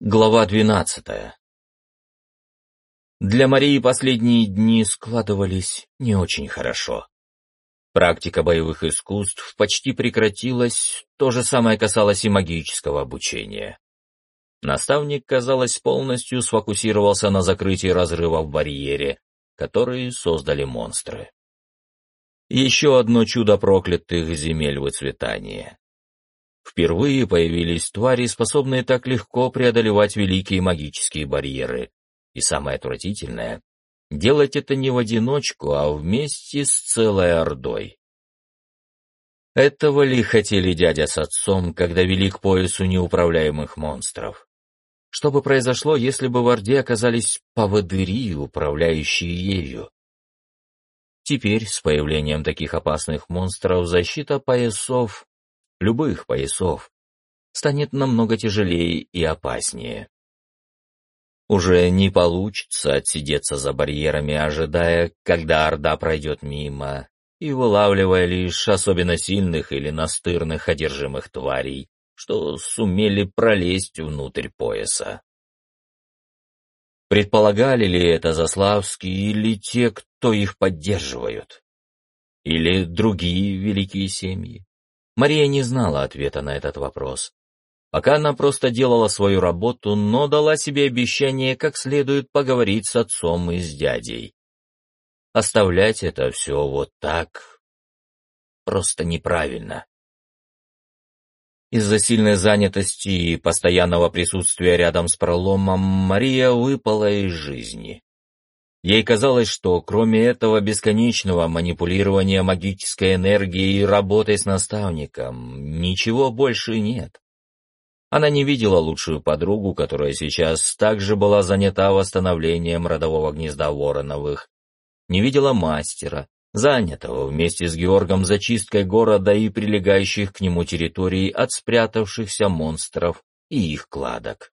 Глава двенадцатая Для Марии последние дни складывались не очень хорошо. Практика боевых искусств почти прекратилась, то же самое касалось и магического обучения. Наставник, казалось, полностью сфокусировался на закрытии разрыва в барьере, который создали монстры. Еще одно чудо проклятых земель выцветания. Впервые появились твари, способные так легко преодолевать великие магические барьеры. И самое отвратительное — делать это не в одиночку, а вместе с целой ордой. Этого ли хотели дядя с отцом, когда вели к поясу неуправляемых монстров? Что бы произошло, если бы в Орде оказались поводыри, управляющие ею? Теперь, с появлением таких опасных монстров, защита поясов любых поясов, станет намного тяжелее и опаснее. Уже не получится отсидеться за барьерами, ожидая, когда Орда пройдет мимо, и вылавливая лишь особенно сильных или настырных одержимых тварей, что сумели пролезть внутрь пояса. Предполагали ли это Заславские или те, кто их поддерживают? Или другие великие семьи? Мария не знала ответа на этот вопрос. Пока она просто делала свою работу, но дала себе обещание как следует поговорить с отцом и с дядей. Оставлять это все вот так просто неправильно. Из-за сильной занятости и постоянного присутствия рядом с проломом Мария выпала из жизни. Ей казалось, что кроме этого бесконечного манипулирования магической энергией и работы с наставником, ничего больше нет. Она не видела лучшую подругу, которая сейчас также была занята восстановлением родового гнезда Вороновых, не видела мастера, занятого вместе с Георгом зачисткой города и прилегающих к нему территорий от спрятавшихся монстров и их кладок.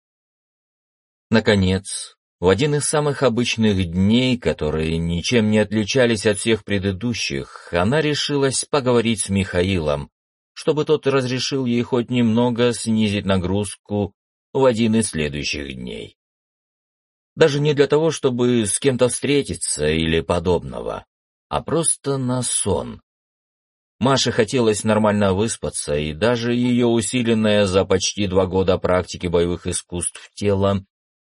Наконец, в один из самых обычных дней, которые ничем не отличались от всех предыдущих, она решилась поговорить с Михаилом, чтобы тот разрешил ей хоть немного снизить нагрузку в один из следующих дней. Даже не для того, чтобы с кем-то встретиться или подобного, а просто на сон. Маше хотелось нормально выспаться, и даже ее усиленное за почти два года практики боевых искусств тело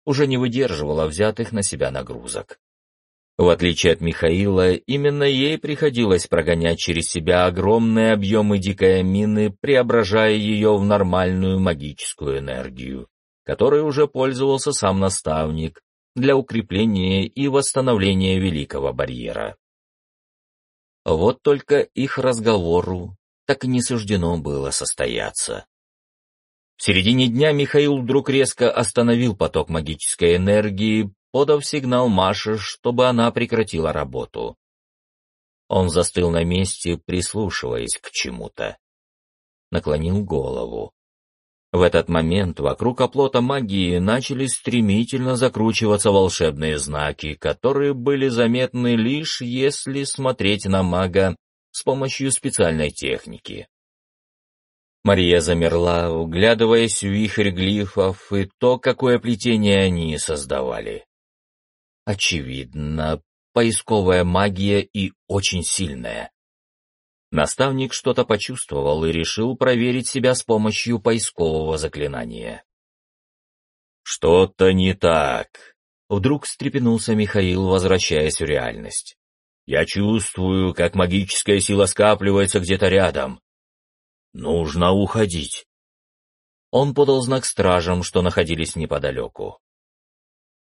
уже не выдерживала взятых на себя нагрузок. В отличие от Михаила, именно ей приходилось прогонять через себя огромные объемы дикой амины, преображая ее в нормальную магическую энергию, которой уже пользовался сам наставник для укрепления и восстановления Великого Барьера. Вот только их разговору так и не суждено было состояться. В середине дня Михаил вдруг резко остановил поток магической энергии, подав сигнал Маше, чтобы она прекратила работу. Он застыл на месте, прислушиваясь к чему-то. Наклонил голову. В этот момент вокруг оплота магии начали стремительно закручиваться волшебные знаки, которые были заметны лишь если смотреть на мага с помощью специальной техники. Мария замерла, углядываясь в вихрь глифов и то, какое плетение они создавали. Очевидно, поисковая магия и очень сильная. Наставник что-то почувствовал и решил проверить себя с помощью поискового заклинания. «Что-то не так», — вдруг встрепенулся Михаил, возвращаясь в реальность. «Я чувствую, как магическая сила скапливается где-то рядом. Нужно уходить. Он подал знак стражам, что находились неподалеку.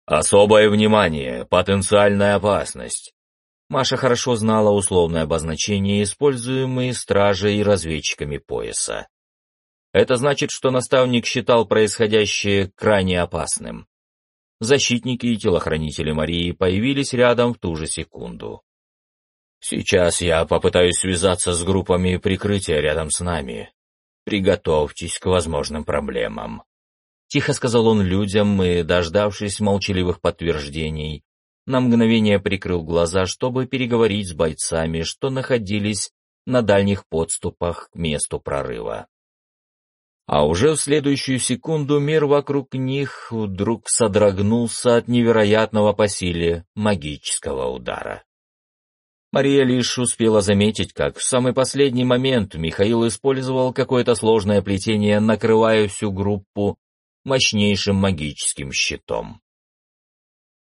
Особое внимание, потенциальная опасность. Маша хорошо знала условное обозначение, используемые стражей и разведчиками пояса. Это значит, что наставник считал происходящее крайне опасным. Защитники и телохранители Марии появились рядом в ту же секунду. Сейчас я попытаюсь связаться с группами прикрытия рядом с нами. Приготовьтесь к возможным проблемам. Тихо сказал он людям и, дождавшись молчаливых подтверждений, на мгновение прикрыл глаза, чтобы переговорить с бойцами, что находились на дальних подступах к месту прорыва. А уже в следующую секунду мир вокруг них вдруг содрогнулся от невероятного по силе магического удара. Мария лишь успела заметить, как в самый последний момент Михаил использовал какое-то сложное плетение, накрывая всю группу мощнейшим магическим щитом.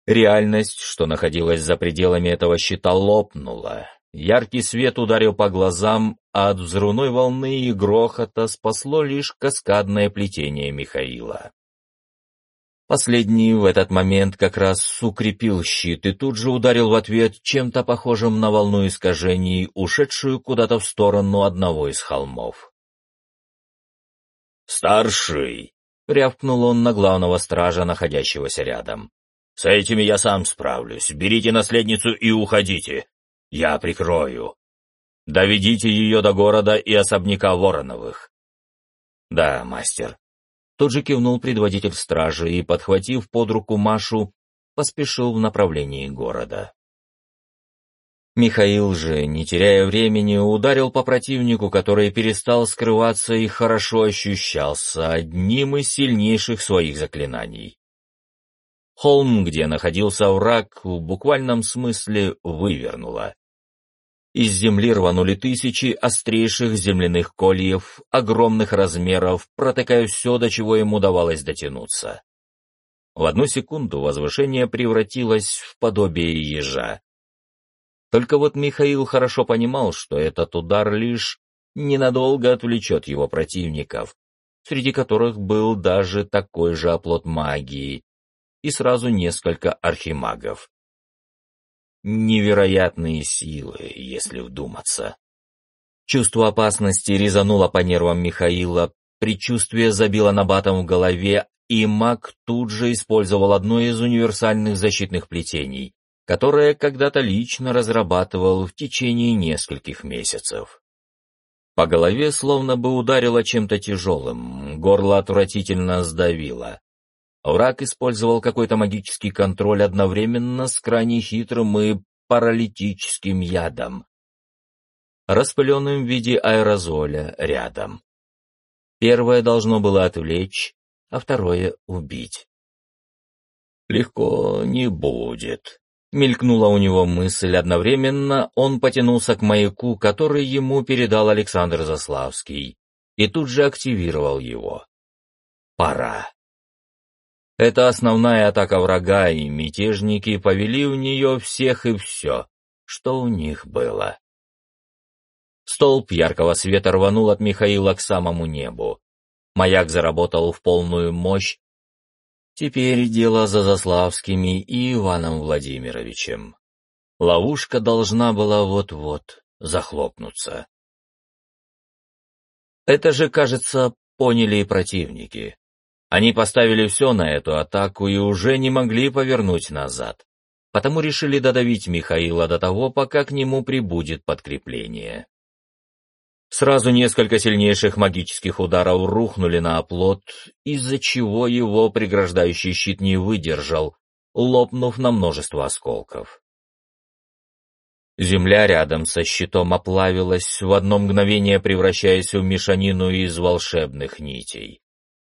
Реальность, что находилась за пределами этого щита, лопнула. Яркий свет ударил по глазам, а от взрывной волны и грохота спасло лишь каскадное плетение Михаила. Последний в этот момент как раз укрепил щит и тут же ударил в ответ чем-то похожим на волну искажений, ушедшую куда-то в сторону одного из холмов. «Старший!» — рявкнул он на главного стража, находящегося рядом. С этими я сам справлюсь. Берите наследницу и уходите. Я прикрою. Доведите ее до города и особняка Вороновых. Да, мастер. Тут же кивнул предводитель стражи и, подхватив под руку Машу, поспешил в направлении города. Михаил же, не теряя времени, ударил по противнику, который перестал скрываться и хорошо ощущался одним из сильнейших своих заклинаний. Холм, где находился враг, в буквальном смысле вывернуло. Из земли рванули тысячи острейших земляных кольев, огромных размеров, протыкая все, до чего ему удавалось дотянуться. В одну секунду возвышение превратилось в подобие ежа. Только вот Михаил хорошо понимал, что этот удар лишь ненадолго отвлечет его противников, среди которых был даже такой же оплот магии, и сразу несколько архимагов. Невероятные силы, если вдуматься. Чувство опасности резануло по нервам Михаила, предчувствие забило набатом в голове, и маг тут же использовал одно из универсальных защитных плетений, которое когда-то лично разрабатывал в течение нескольких месяцев. По голове словно бы ударило чем-то тяжелым, горло отвратительно сдавило. Враг использовал какой-то магический контроль одновременно с крайне хитрым и паралитическим ядом, распыленным в виде аэрозоля рядом. Первое должно было отвлечь, а второе — убить. «Легко не будет», — мелькнула у него мысль одновременно, он потянулся к маяку, который ему передал Александр Заславский, и тут же активировал его. «Пора». Это основная атака врага, и мятежники повели у нее всех и все, что у них было. Столб яркого света рванул от Михаила к самому небу. Маяк заработал в полную мощь. Теперь дело за Заславскими и Иваном Владимировичем. Ловушка должна была вот-вот захлопнуться. Это же, кажется, поняли и противники. Они поставили все на эту атаку и уже не могли повернуть назад. Потому решили додавить Михаила до того, пока к нему прибудет подкрепление. Сразу несколько сильнейших магических ударов рухнули на оплот, из-за чего его преграждающий щит не выдержал, лопнув на множество осколков. Земля рядом со щитом оплавилась, в одно мгновение превращаясь в мешанину из волшебных нитей.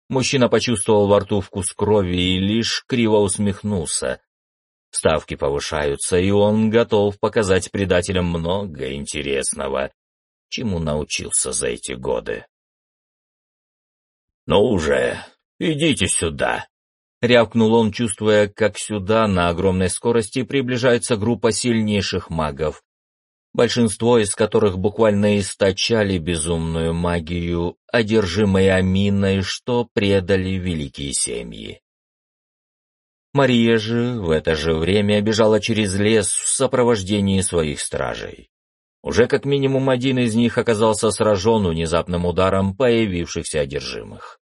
Мужчина почувствовал во рту вкус крови и лишь криво усмехнулся. Ставки повышаются, и он готов показать предателям много интересного, чему научился за эти годы. «Ну уже, идите сюда!» — рявкнул он, чувствуя, как сюда на огромной скорости приближается группа сильнейших магов, большинство из которых буквально источали безумную магию, одержимые Аминой, что предали великие семьи. Мария же в это же время бежала через лес в сопровождении своих стражей. Уже как минимум один из них оказался сражен внезапным ударом появившихся одержимых.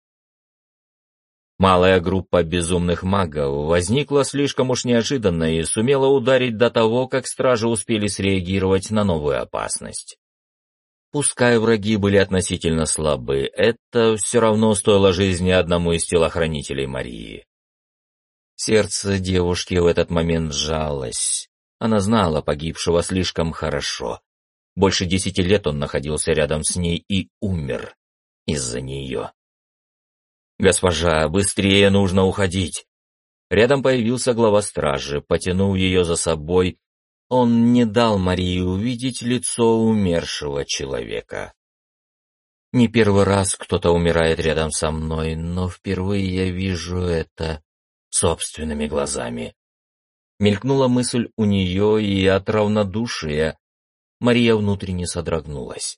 Малая группа безумных магов возникла слишком уж неожиданно и сумела ударить до того, как стражи успели среагировать на новую опасность. Пускай враги были относительно слабы, это все равно стоило жизни одному из телохранителей Марии. Сердце девушки в этот момент сжалось. Она знала погибшего слишком хорошо. Больше десяти лет он находился рядом с ней и умер из-за нее. «Госпожа, быстрее нужно уходить!» Рядом появился глава стражи, потянул ее за собой. Он не дал Марии увидеть лицо умершего человека. Не первый раз кто-то умирает рядом со мной, но впервые я вижу это собственными глазами. Мелькнула мысль у нее, и от равнодушия Мария внутренне содрогнулась.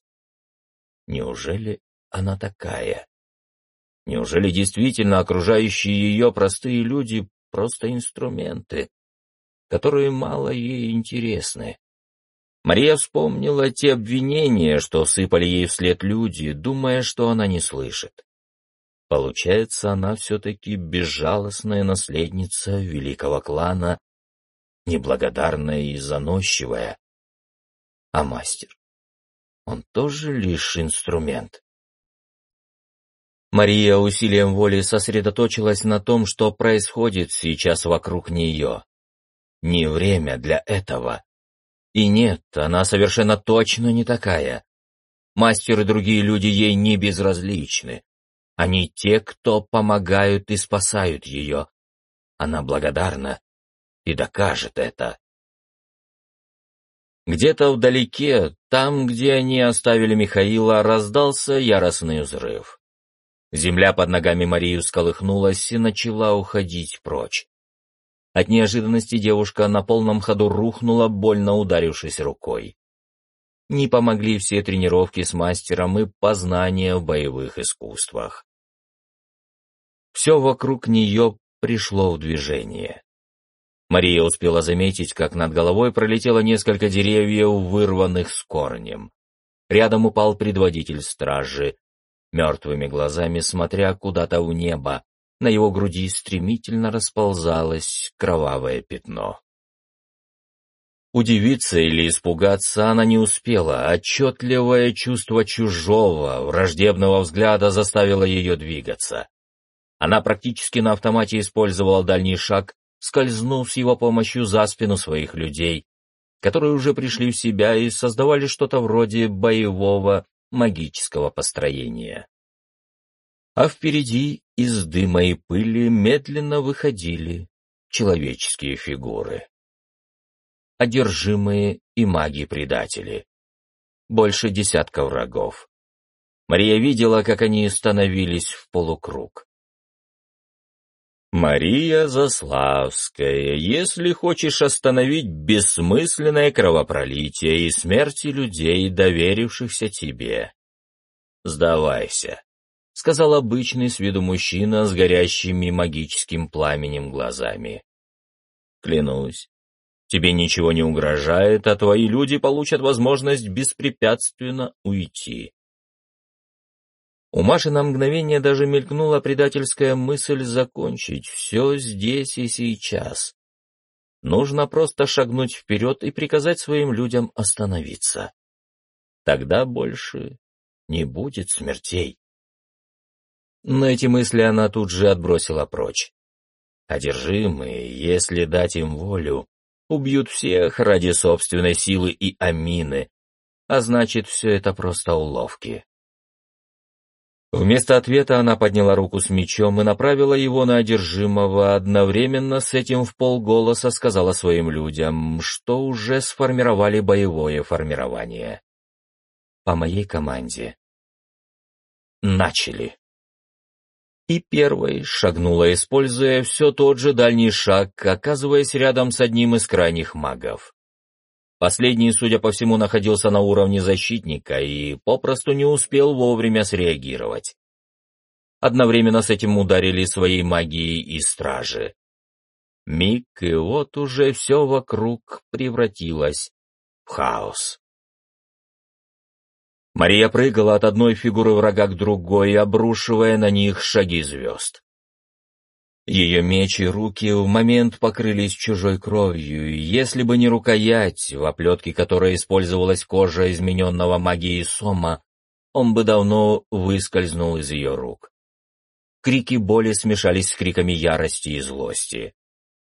Неужели она такая? Неужели действительно окружающие ее простые люди — просто инструменты, которые мало ей интересны? Мария вспомнила те обвинения, что сыпали ей вслед люди, думая, что она не слышит. Получается, она все-таки безжалостная наследница великого клана, неблагодарная и заносчивая. А мастер? Он тоже лишь инструмент. Мария усилием воли сосредоточилась на том, что происходит сейчас вокруг нее. Не время для этого. И нет, она совершенно точно не такая. Мастер и другие люди ей не безразличны. Они те, кто помогают и спасают ее. Она благодарна и докажет это. Где-то вдалеке, там, где они оставили Михаила, раздался яростный взрыв. Земля под ногами Марии сколыхнулась и начала уходить прочь. От неожиданности девушка на полном ходу рухнула, больно ударившись рукой. Не помогли все тренировки с мастером и познания в боевых искусствах. Все вокруг нее пришло в движение. Мария успела заметить, как над головой пролетело несколько деревьев, вырванных с корнем. Рядом упал предводитель стражи, мертвыми глазами смотря куда-то в небо. На его груди стремительно расползалось кровавое пятно. Удивиться или испугаться она не успела, отчетливое чувство чужого, враждебного взгляда заставило ее двигаться. Она практически на автомате использовала дальний шаг, скользнув с его помощью за спину своих людей, которые уже пришли в себя и создавали что-то вроде боевого магического построения. А впереди из дыма и пыли медленно выходили человеческие фигуры. Одержимые и маги-предатели. Больше десятка врагов. Мария видела, как они становились в полукруг. Мария Заславская, если хочешь остановить бессмысленное кровопролитие и смерти людей, доверившихся тебе, сдавайся, — сказал обычный с виду мужчина с горящими магическим пламенем глазами. Клянусь, тебе ничего не угрожает, а твои люди получат возможность беспрепятственно уйти. У Маши на мгновение даже мелькнула предательская мысль закончить все здесь и сейчас. Нужно просто шагнуть вперед и приказать своим людям остановиться. Тогда больше не будет смертей. Но эти мысли она тут же отбросила прочь. Одержимые, если дать им волю, убьют всех ради собственной силы и амины, а значит, все это просто уловки. Вместо ответа она подняла руку с мечом и направила его на одержимого, одновременно с этим в полголоса сказала своим людям, что уже сформировали боевое формирование. По моей команде. Начали. И первой шагнула, используя все тот же дальний шаг, оказываясь рядом с одним из крайних магов. Последний, судя по всему, находился на уровне защитника и попросту не успел вовремя среагировать. Одновременно с этим ударили своей магией и стражи. Миг, и вот уже все вокруг превратилось в хаос. Мария прыгала от одной фигуры врага к другой, обрушивая на них шаги звезд. Ее меч и руки в момент покрылись чужой кровью, и если бы не рукоять, в оплетке которой использовалась кожа измененного магией Сома, он бы давно выскользнул из ее рук. Крики боли смешались с криками ярости и злости.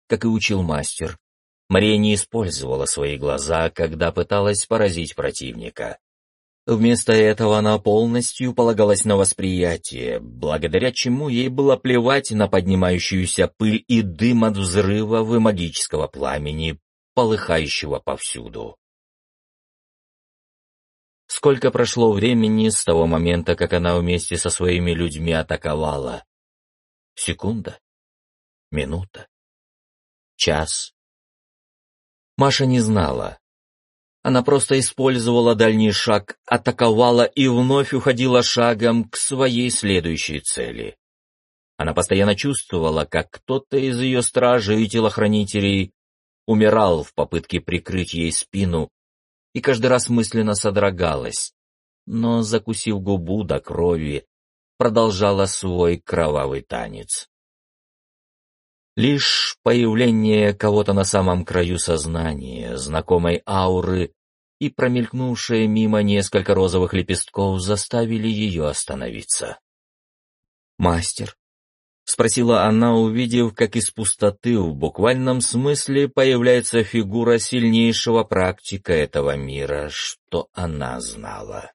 Как и учил мастер, Мария не использовала свои глаза, когда пыталась поразить противника. Вместо этого она полностью полагалась на восприятие, благодаря чему ей было плевать на поднимающуюся пыль и дым от взрыва и магического пламени, полыхающего повсюду. Сколько прошло времени с того момента, как она вместе со своими людьми атаковала? Секунда? Минута? Час? Маша не знала. Она просто использовала дальний шаг, атаковала и вновь уходила шагом к своей следующей цели. Она постоянно чувствовала, как кто-то из ее стражей и телохранителей умирал в попытке прикрыть ей спину, и каждый раз мысленно содрогалась, но, закусив губу до крови, продолжала свой кровавый танец. Лишь появление кого-то на самом краю сознания, знакомой ауры и промелькнувшие мимо несколько розовых лепестков заставили ее остановиться. «Мастер?» — спросила она, увидев, как из пустоты в буквальном смысле появляется фигура сильнейшего практика этого мира, что она знала.